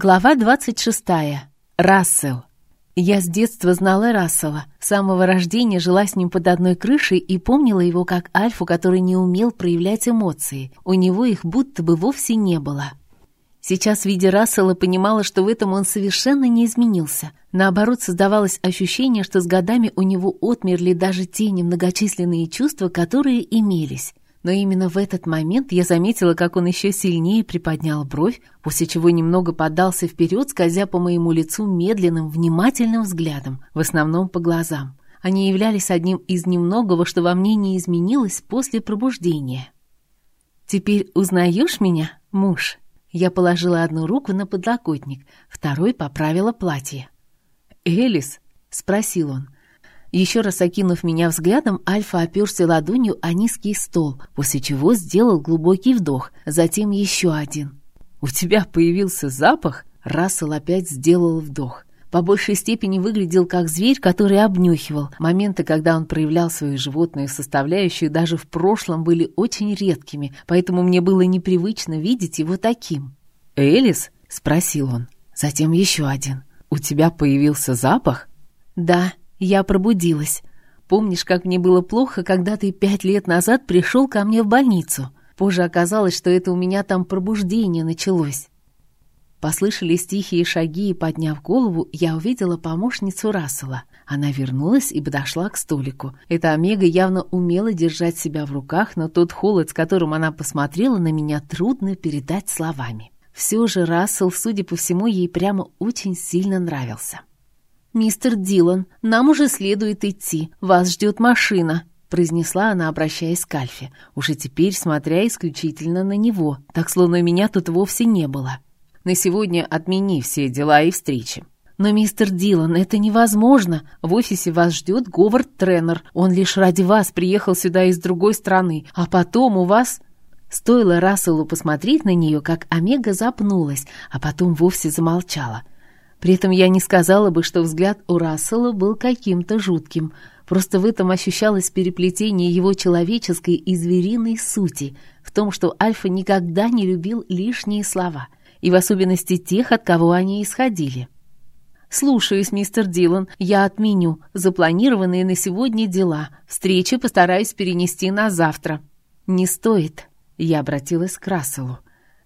Глава 26. Рассел. Я с детства знала Рассела. С самого рождения жила с ним под одной крышей и помнила его как альфу, который не умел проявлять эмоции. У него их будто бы вовсе не было. Сейчас, видя Рассела, понимала, что в этом он совершенно не изменился. Наоборот, создавалось ощущение, что с годами у него отмерли даже те немногочисленные чувства, которые имелись но именно в этот момент я заметила, как он еще сильнее приподнял бровь, после чего немного подался вперед, скользя по моему лицу медленным, внимательным взглядом, в основном по глазам. Они являлись одним из немногого, что во мне не изменилось после пробуждения. «Теперь узнаешь меня, муж?» Я положила одну руку на подлокотник, второй поправила платье. «Элис?» — спросил он. Еще раз окинув меня взглядом, Альфа оперся ладонью о низкий стол, после чего сделал глубокий вдох, затем еще один. «У тебя появился запах?» Рассел опять сделал вдох. По большей степени выглядел как зверь, который обнюхивал. Моменты, когда он проявлял свою животную составляющую, даже в прошлом были очень редкими, поэтому мне было непривычно видеть его таким. «Элис?» — спросил он. Затем еще один. «У тебя появился запах?» «Да», я пробудилась. Помнишь, как мне было плохо, когда ты пять лет назад пришел ко мне в больницу? Позже оказалось, что это у меня там пробуждение началось. Послышались тихие шаги, и, подняв голову, я увидела помощницу Рассела. Она вернулась и подошла к столику. Эта Омега явно умела держать себя в руках, но тот холод, с которым она посмотрела на меня, трудно передать словами. Все же Рассел, судя по всему, ей прямо очень сильно нравился. «Мистер Дилан, нам уже следует идти. Вас ждет машина», — произнесла она, обращаясь к Альфе, уже теперь смотря исключительно на него, так словно меня тут вовсе не было. «На сегодня отмени все дела и встречи». «Но, мистер Дилан, это невозможно. В офисе вас ждет Говард Тренер. Он лишь ради вас приехал сюда из другой страны, а потом у вас...» Стоило Расселу посмотреть на нее, как Омега запнулась, а потом вовсе замолчала — при этом я не сказала бы, что взгляд у Рассела был каким-то жутким. Просто в этом ощущалось переплетение его человеческой и звериной сути, в том, что Альфа никогда не любил лишние слова, и в особенности тех, от кого они исходили. «Слушаюсь, мистер Дилан, я отменю запланированные на сегодня дела. Встречи постараюсь перенести на завтра». «Не стоит», — я обратилась к Расселу.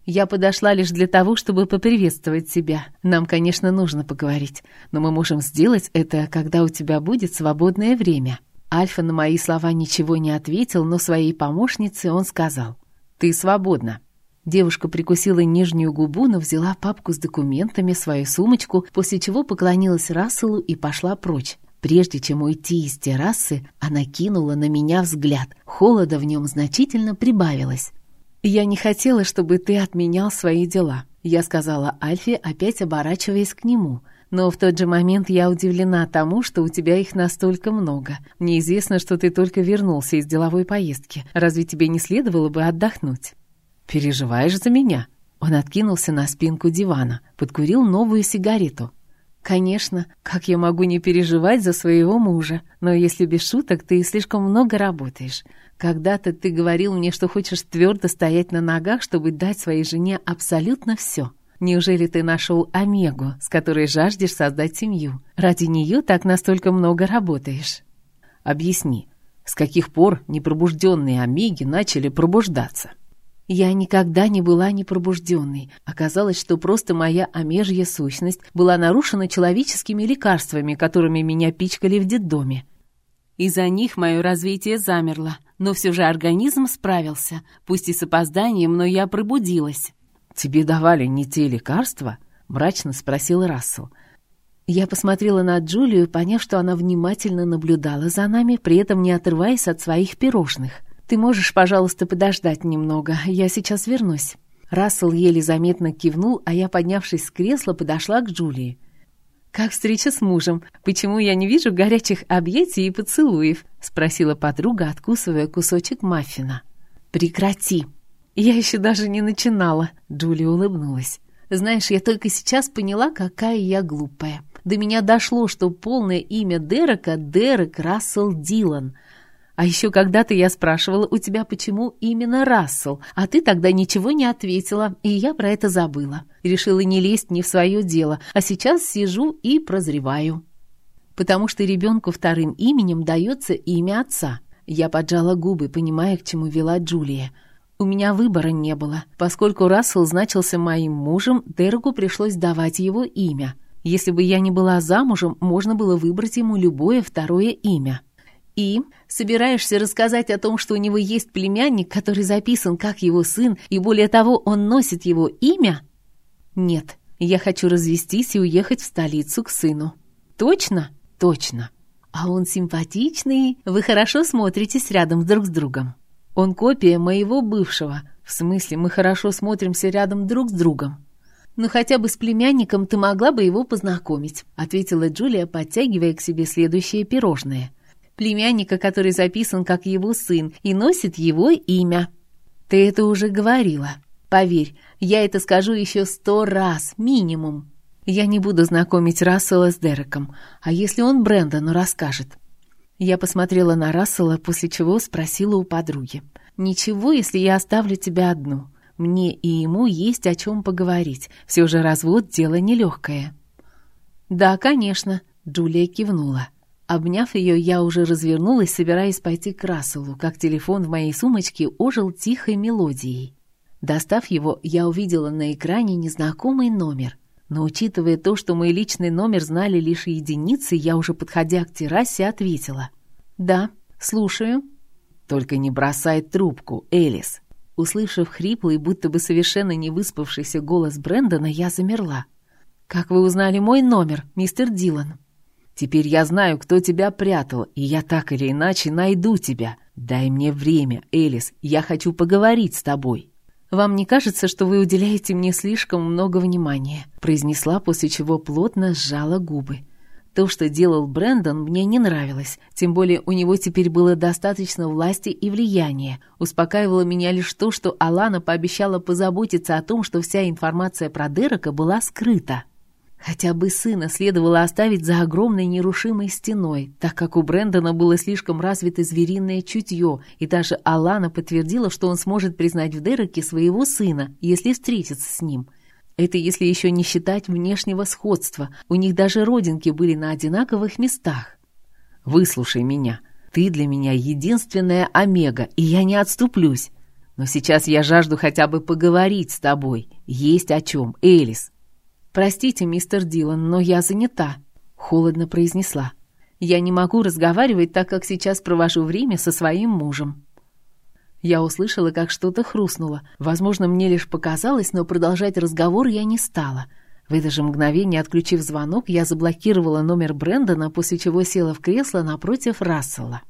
Я подошла лишь для того, чтобы поприветствовать тебя. Нам, конечно, нужно поговорить, но мы можем сделать это, когда у тебя будет свободное время». Альфа на мои слова ничего не ответил, но своей помощнице он сказал. «Ты свободна». Девушка прикусила нижнюю губу, но взяла папку с документами, свою сумочку, после чего поклонилась Расселу и пошла прочь. Прежде чем уйти из террасы, она кинула на меня взгляд. Холода в нем значительно прибавилось. «Я не хотела, чтобы ты отменял свои дела», — я сказала Альфе, опять оборачиваясь к нему. «Но в тот же момент я удивлена тому, что у тебя их настолько много. Мне известно, что ты только вернулся из деловой поездки. Разве тебе не следовало бы отдохнуть?» «Переживаешь за меня?» Он откинулся на спинку дивана, подкурил новую сигарету. «Конечно, как я могу не переживать за своего мужа? Но если без шуток, ты слишком много работаешь. Когда-то ты говорил мне, что хочешь твердо стоять на ногах, чтобы дать своей жене абсолютно все. Неужели ты нашел Омегу, с которой жаждешь создать семью? Ради нее так настолько много работаешь?» «Объясни, с каких пор непробужденные Омеги начали пробуждаться?» Я никогда не была непробужденной. Оказалось, что просто моя омежья сущность была нарушена человеческими лекарствами, которыми меня пичкали в детдоме. Из-за них мое развитие замерло, но все же организм справился, пусть и с опозданием, но я пробудилась. «Тебе давали не те лекарства?» — мрачно спросил Рассел. Я посмотрела на Джулию, поняв, что она внимательно наблюдала за нами, при этом не отрываясь от своих пирожных — «Ты можешь, пожалуйста, подождать немного? Я сейчас вернусь». Рассел еле заметно кивнул, а я, поднявшись с кресла, подошла к Джулии. «Как встреча с мужем? Почему я не вижу горячих объятий и поцелуев?» — спросила подруга, откусывая кусочек маффина. «Прекрати!» «Я еще даже не начинала», — Джулия улыбнулась. «Знаешь, я только сейчас поняла, какая я глупая. До меня дошло, что полное имя Дерека — Дерек Рассел Дилан — А еще когда-то я спрашивала у тебя, почему именно Рассел, а ты тогда ничего не ответила, и я про это забыла. Решила не лезть не в свое дело, а сейчас сижу и прозреваю. Потому что ребенку вторым именем дается имя отца. Я поджала губы, понимая, к чему вела Джулия. У меня выбора не было. Поскольку Рассел значился моим мужем, Дерегу пришлось давать его имя. Если бы я не была замужем, можно было выбрать ему любое второе имя. И собираешься рассказать о том, что у него есть племянник, который записан как его сын, и более того, он носит его имя? Нет, я хочу развестись и уехать в столицу к сыну. Точно? Точно. А он симпатичный, вы хорошо смотритесь рядом друг с другом. Он копия моего бывшего. В смысле, мы хорошо смотримся рядом друг с другом. «Ну хотя бы с племянником ты могла бы его познакомить», ответила Джулия, подтягивая к себе следующее пирожное. «Племянника, который записан как его сын и носит его имя». «Ты это уже говорила. Поверь, я это скажу еще сто раз, минимум. Я не буду знакомить Рассела с Дереком, а если он Брэндону расскажет?» Я посмотрела на Рассела, после чего спросила у подруги. «Ничего, если я оставлю тебя одну?» Мне и ему есть о чем поговорить. Все же развод — дело нелегкое». «Да, конечно», — Джулия кивнула. Обняв ее, я уже развернулась, собираясь пойти к Расселу, как телефон в моей сумочке ожил тихой мелодией. Достав его, я увидела на экране незнакомый номер. Но учитывая то, что мой личный номер знали лишь единицы, я уже, подходя к террасе, ответила. «Да, слушаю». «Только не бросай трубку, Элис», Услышав хриплый, будто бы совершенно не выспавшийся голос Брэндона, я замерла. «Как вы узнали мой номер, мистер Дилан?» «Теперь я знаю, кто тебя прятал, и я так или иначе найду тебя. Дай мне время, Элис, я хочу поговорить с тобой». «Вам не кажется, что вы уделяете мне слишком много внимания?» произнесла, после чего плотно сжала губы. То, что делал Брэндон, мне не нравилось, тем более у него теперь было достаточно власти и влияния. Успокаивало меня лишь то, что Алана пообещала позаботиться о том, что вся информация про Дерека была скрыта. Хотя бы сына следовало оставить за огромной нерушимой стеной, так как у Брэндона было слишком развито звериное чутье, и даже Алана подтвердила, что он сможет признать в Дереке своего сына, если встретится с ним – это если еще не считать внешнего сходства. У них даже родинки были на одинаковых местах. «Выслушай меня. Ты для меня единственная Омега, и я не отступлюсь. Но сейчас я жажду хотя бы поговорить с тобой. Есть о чем, Элис». «Простите, мистер Дилан, но я занята», — холодно произнесла. «Я не могу разговаривать, так как сейчас провожу время со своим мужем». Я услышала, как что-то хрустнуло. Возможно, мне лишь показалось, но продолжать разговор я не стала. В это же мгновение, отключив звонок, я заблокировала номер Брэндона, после чего села в кресло напротив Рассела.